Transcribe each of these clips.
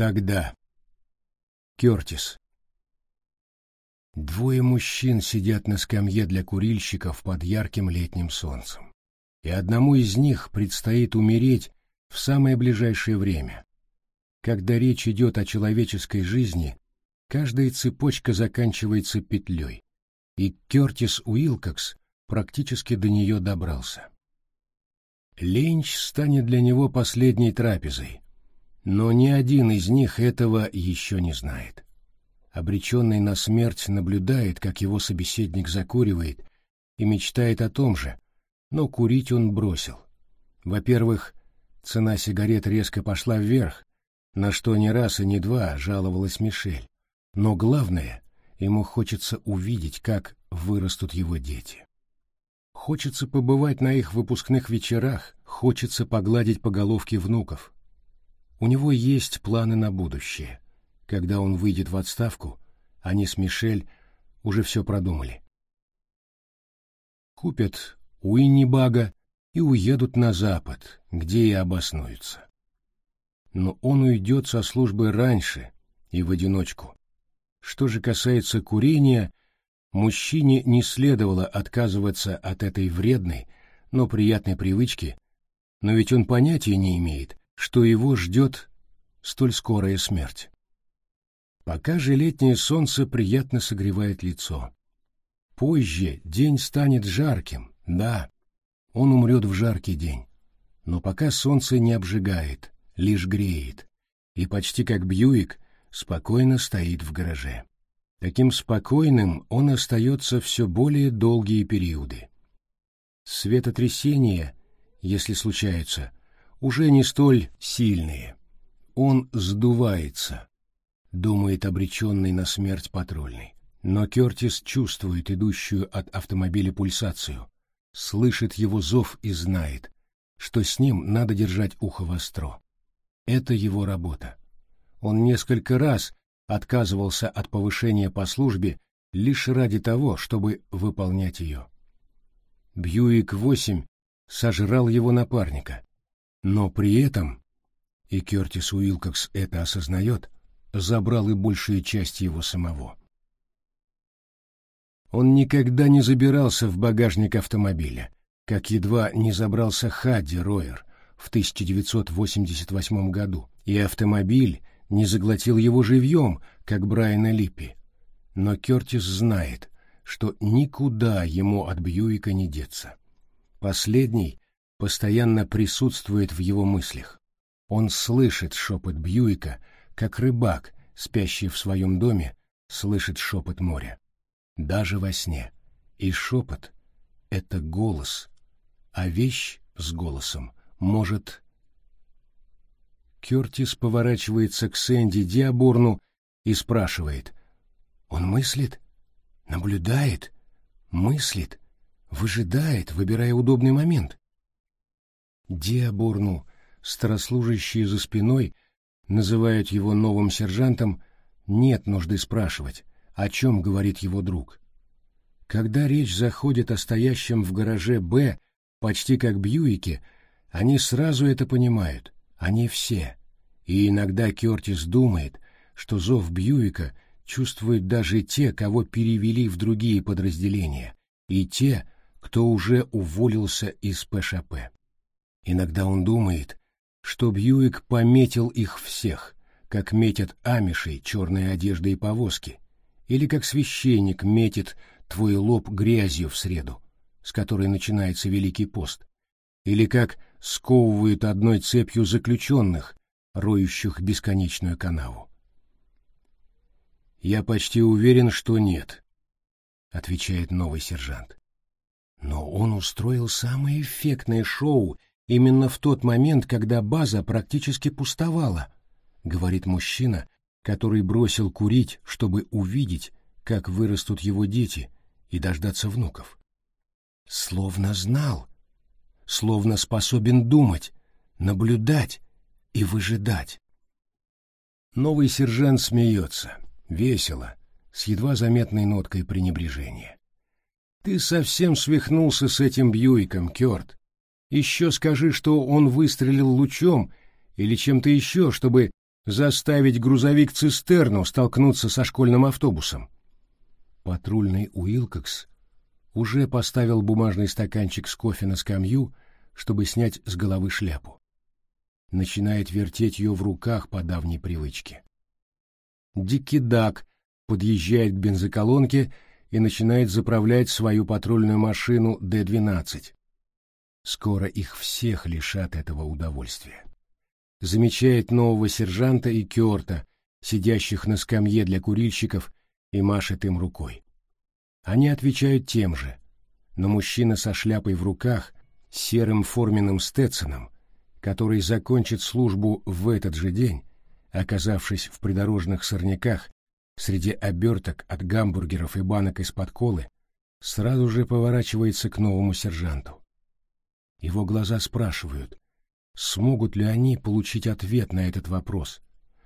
Тогда. Кертис. Двое мужчин сидят на скамье для курильщиков под ярким летним солнцем. И одному из них предстоит умереть в самое ближайшее время. Когда речь идет о человеческой жизни, каждая цепочка заканчивается петлей, и Кертис Уилкокс практически до нее добрался. Ленч станет для него последней трапезой, но ни один из них этого еще не знает. Обреченный на смерть наблюдает, как его собеседник закуривает, и мечтает о том же, но курить он бросил. Во-первых, цена сигарет резко пошла вверх, на что ни раз и ни два жаловалась Мишель. Но главное, ему хочется увидеть, как вырастут его дети. Хочется побывать на их выпускных вечерах, хочется погладить по головке внуков. У него есть планы на будущее. Когда он выйдет в отставку, они с Мишель уже все продумали. Купят Уиннибага и уедут на запад, где и обоснуются. Но он уйдет со службы раньше и в одиночку. Что же касается курения, мужчине не следовало отказываться от этой вредной, но приятной привычки, но ведь он понятия не имеет, что его ждет столь скорая смерть. Пока же летнее солнце приятно согревает лицо. Позже день станет жарким, да, он умрет в жаркий день. Но пока солнце не обжигает, лишь греет, и почти как Бьюик спокойно стоит в гараже. Таким спокойным он остается все более долгие периоды. Светотрясения, если случаются, уже не столь сильные. Он сдувается, думает обреченный на смерть патрульный. Но Кертис чувствует идущую от автомобиля пульсацию, слышит его зов и знает, что с ним надо держать ухо востро. Это его работа. Он несколько раз отказывался от повышения по службе лишь ради того, чтобы выполнять ее. Бьюик-8 сожрал его напарника, но при этом, и Кертис Уилкокс это осознает, забрал и большую часть его самого. Он никогда не забирался в багажник автомобиля, как едва не забрался Хадди Ройер в 1988 году, и автомобиль не заглотил его живьем, как Брайана Липпи. Но Кертис знает, что никуда ему от Бьюика не деться. Последний постоянно присутствует в его мыслях. Он слышит шепот Бьюика, как рыбак, спящий в своем доме, слышит шепот моря даже во сне. И шепот — это голос, а вещь с голосом может... Кертис поворачивается к Сэнди Диаборну и спрашивает. Он мыслит? Наблюдает? Мыслит? Выжидает, выбирая удобный момент? Диаборну, старослужащие за спиной, называют его новым сержантом, нет нужды спрашивать о чем говорит его друг. Когда речь заходит о стоящем в гараже «Б», почти как Бьюике, они сразу это понимают, они все. И иногда Кертис думает, что зов Бьюика чувствуют даже те, кого перевели в другие подразделения, и те, кто уже уволился из ПШП. Иногда он думает, что Бьюик пометил их всех, как метят амишей черные одежды и повозки, или как священник метит твой лоб грязью в среду, с которой начинается Великий пост, или как сковывают одной цепью заключенных, роющих бесконечную канаву. «Я почти уверен, что нет», — отвечает новый сержант. Но он устроил самое эффектное шоу именно в тот момент, когда база практически пустовала, — говорит мужчина, который бросил курить, чтобы увидеть, как вырастут его дети, и дождаться внуков. Словно знал, словно способен думать, наблюдать и выжидать. Новый сержант смеется, весело, с едва заметной ноткой пренебрежения. «Ты совсем свихнулся с этим Бьюиком, Кёрт. Еще скажи, что он выстрелил лучом или чем-то еще, чтобы заставить грузовик-цистерну столкнуться со школьным автобусом. Патрульный Уилкокс уже поставил бумажный стаканчик с кофе на скамью, чтобы снять с головы шляпу. Начинает вертеть ее в руках по давней привычке. Дикий Дак подъезжает к бензоколонке и начинает заправлять свою патрульную машину Д-12. Скоро их всех лишат этого удовольствия. Замечает нового сержанта и Кёрта, сидящих на скамье для курильщиков, и машет им рукой. Они отвечают тем же, но мужчина со шляпой в руках, серым форменным стетсоном, который закончит службу в этот же день, оказавшись в придорожных сорняках среди оберток от гамбургеров и банок из-под колы, сразу же поворачивается к новому сержанту. Его глаза спрашивают, смогут ли они получить ответ на этот вопрос,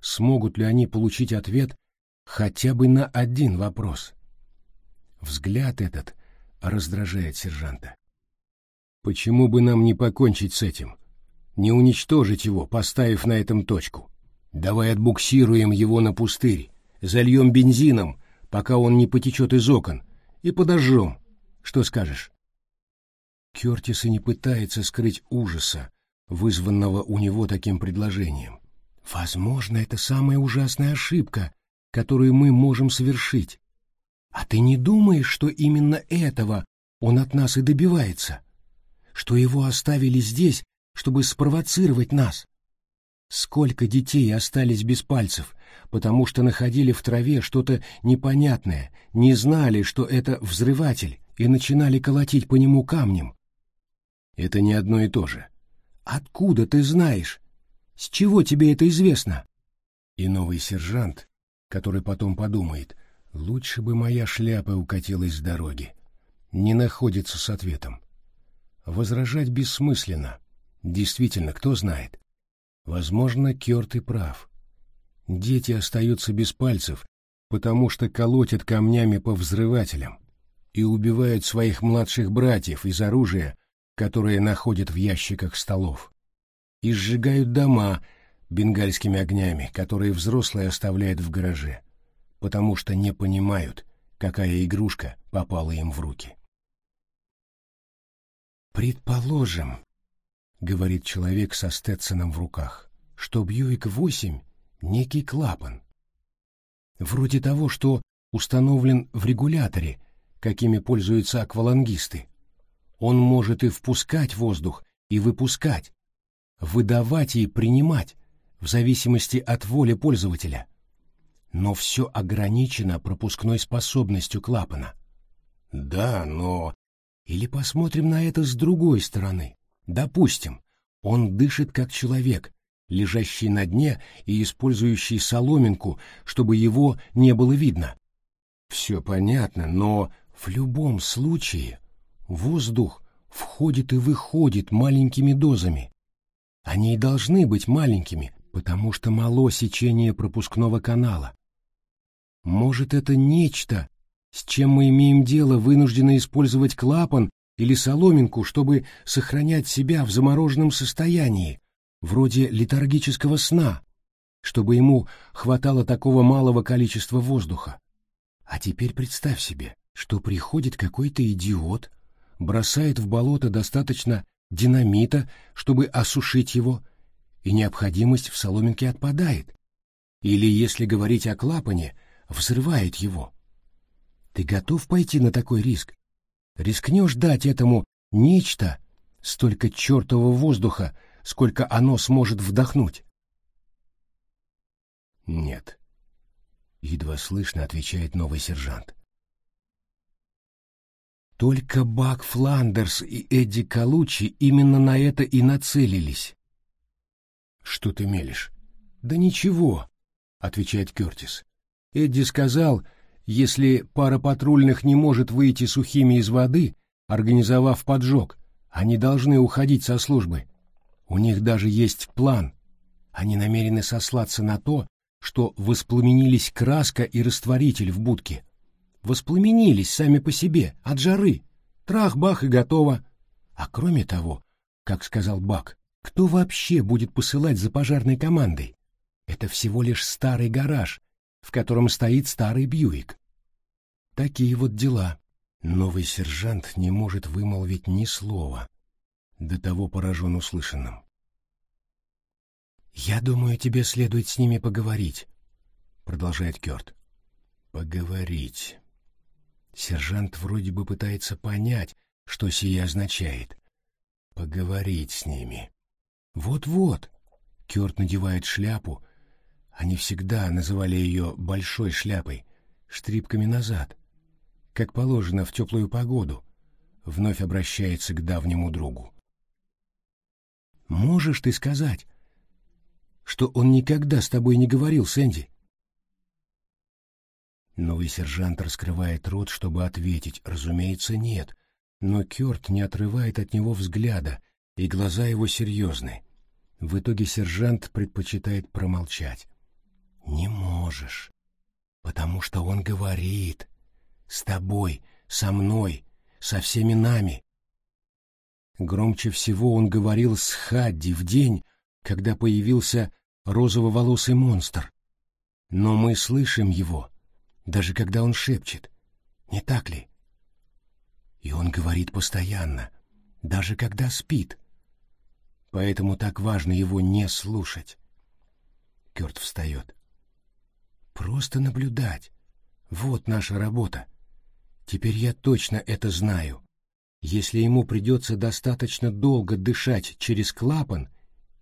смогут ли они получить ответ хотя бы на один вопрос. Взгляд этот раздражает сержанта. Почему бы нам не покончить с этим? Не уничтожить его, поставив на этом точку? Давай отбуксируем его на пустырь, зальем бензином, пока он не потечет из окон, и подожжем. Что скажешь? Кертис и не пытается скрыть ужаса, вызванного у него таким предложением. Возможно, это самая ужасная ошибка, которую мы можем совершить. А ты не думаешь, что именно этого он от нас и добивается? Что его оставили здесь, чтобы спровоцировать нас? Сколько детей остались без пальцев, потому что находили в траве что-то непонятное, не знали, что это взрыватель, и начинали колотить по нему камнем. Это не одно и то же. Откуда ты знаешь? С чего тебе это известно? И новый сержант, который потом подумает, лучше бы моя шляпа укатилась с дороги, не находится с ответом. Возражать бессмысленно. Действительно, кто знает. Возможно, Кёрт и прав. Дети остаются без пальцев, потому что колотят камнями по взрывателям и убивают своих младших братьев из оружия, которое находят в ящиках столов, и сжигают дома бенгальскими огнями, которые взрослые оставляют в гараже, потому что не понимают, какая игрушка попала им в руки. «Предположим», — говорит человек со Стетсоном в руках, что Бьюик-8 — некий клапан. Вроде того, что установлен в регуляторе, какими пользуются аквалангисты. Он может и впускать воздух, и выпускать, выдавать и принимать, в зависимости от воли пользователя. Но все ограничено пропускной способностью клапана. Да, но... Или посмотрим на это с другой стороны. Допустим, он дышит как человек, лежащий на дне и использующий соломинку, чтобы его не было видно. Все понятно, но в любом случае воздух входит и выходит маленькими дозами. Они и должны быть маленькими, потому что мало сечение пропускного канала. Может, это нечто, с чем мы имеем дело, вынуждены использовать клапан или соломинку, чтобы сохранять себя в замороженном состоянии, вроде летаргического сна, чтобы ему хватало такого малого количества воздуха. А теперь представь себе, что приходит какой-то идиот, бросает в болото достаточно динамита, чтобы осушить его, и необходимость в соломинке отпадает. Или, если говорить о клапане, взрывает его. Ты готов пойти на такой риск? Рискнешь дать этому нечто столько чертового воздуха, сколько оно сможет вдохнуть? Нет. Едва слышно отвечает новый сержант. Только Бак Фландерс и Эдди Калучи именно на это и нацелились. Что ты мелешь? Да ничего, отвечает Кертис. Эдди сказал, если пара патрульных не может выйти сухими из воды, организовав поджог, они должны уходить со службы. У них даже есть план. Они намерены сослаться на то, что воспламенились краска и растворитель в будке. Воспламенились сами по себе, от жары. Трах-бах и готово. А кроме того, как сказал Бак, кто вообще будет посылать за пожарной командой? Это всего лишь старый гараж, в котором стоит старый Бьюик. Такие вот дела. Новый сержант не может вымолвить ни слова. До того поражен услышанным. «Я думаю, тебе следует с ними поговорить», — продолжает Кёрт. «Поговорить». Сержант вроде бы пытается понять, что сие означает. «Поговорить с ними». «Вот-вот», — Кёрт надевает шляпу, они всегда называли ее «большой шляпой», штрипками назад, как положено в теплую погоду, вновь обращается к давнему другу. «Можешь ты сказать, что он никогда с тобой не говорил, Сэнди?» Новый сержант раскрывает рот, чтобы ответить. Разумеется, нет. Но Кёрт не отрывает от него взгляда, и глаза его серьезны. В итоге сержант предпочитает промолчать. «Не можешь, потому что он говорит», с тобой, со мной, со всеми нами. Громче всего он говорил с Хадди в день, когда появился розово-волосый монстр. Но мы слышим его, даже когда он шепчет. Не так ли? И он говорит постоянно, даже когда спит. Поэтому так важно его не слушать. Кёрт встает. Просто наблюдать. Вот наша работа. Теперь я точно это знаю. Если ему придется достаточно долго дышать через клапан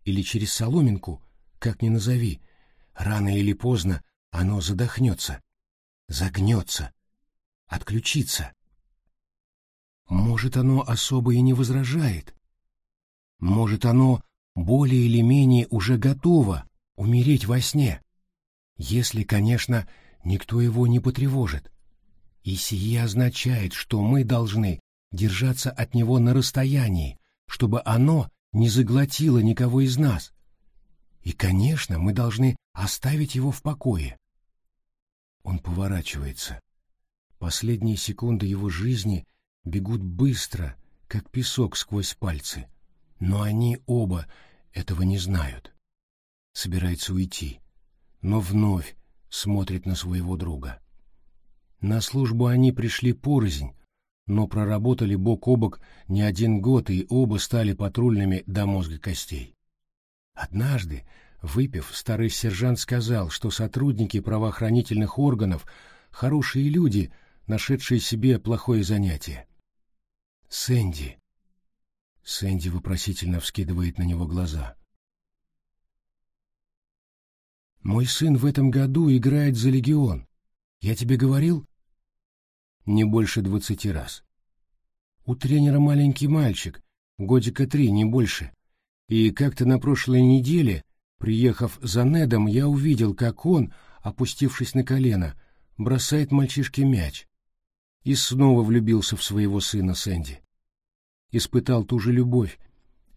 или через соломинку, как ни назови, рано или поздно оно задохнется, загнется, отключится. Может, оно особо и не возражает. Может, оно более или менее уже готово умереть во сне, если, конечно, никто его не потревожит. И сие означает, что мы должны держаться от него на расстоянии, чтобы оно не заглотило никого из нас. И, конечно, мы должны оставить его в покое. Он поворачивается. Последние секунды его жизни бегут быстро, как песок сквозь пальцы. Но они оба этого не знают. Собирается уйти, но вновь смотрит на своего друга. На службу они пришли порознь, но проработали бок о бок не один год и оба стали патрульными до мозга костей. Однажды, выпив, старый сержант сказал, что сотрудники правоохранительных органов — хорошие люди, нашедшие себе плохое занятие. «Сэнди!» Сэнди вопросительно вскидывает на него глаза. «Мой сын в этом году играет за легион. Я тебе говорил? Не больше двадцати раз. У тренера маленький мальчик, годика три, не больше. И как-то на прошлой неделе, приехав за Недом, я увидел, как он, опустившись на колено, бросает мальчишке мяч. И снова влюбился в своего сына Сэнди. Испытал ту же любовь,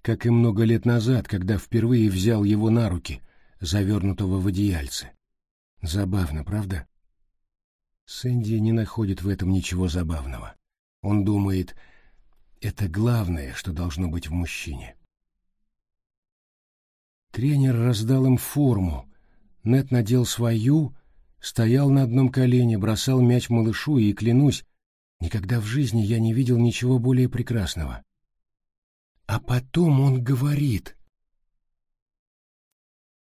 как и много лет назад, когда впервые взял его на руки, завернутого в одеяльце. Забавно, правда? Сэнди не находит в этом ничего забавного. Он думает, это главное, что должно быть в мужчине. Тренер раздал им форму. Нет надел свою, стоял на одном колене, бросал мяч малышу, и, клянусь, никогда в жизни я не видел ничего более прекрасного. А потом он говорит,